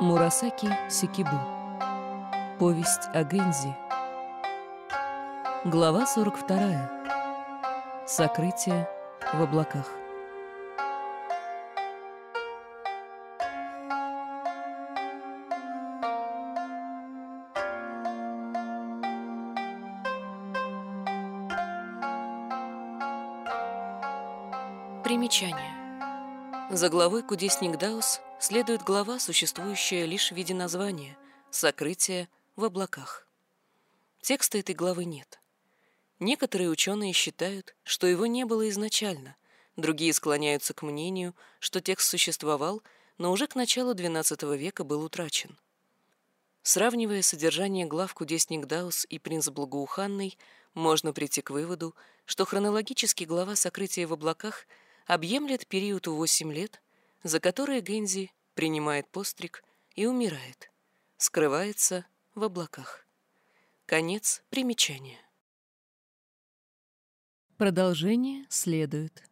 Мурасаки Сикибу. Повесть о Гэнзи. Глава 42. Сокрытие в облаках. Примечание. За главой «Кудесник Даус» следует глава, существующая лишь в виде названия «Сокрытие в облаках». Текста этой главы нет. Некоторые ученые считают, что его не было изначально, другие склоняются к мнению, что текст существовал, но уже к началу XII века был утрачен. Сравнивая содержание глав «Кудесник Даус» и «Принц Благоуханный», можно прийти к выводу, что хронологически глава «Сокрытие в облаках» объемлет период в 8 лет, за которые Гензи принимает постриг и умирает, скрывается в облаках. Конец примечания. Продолжение следует.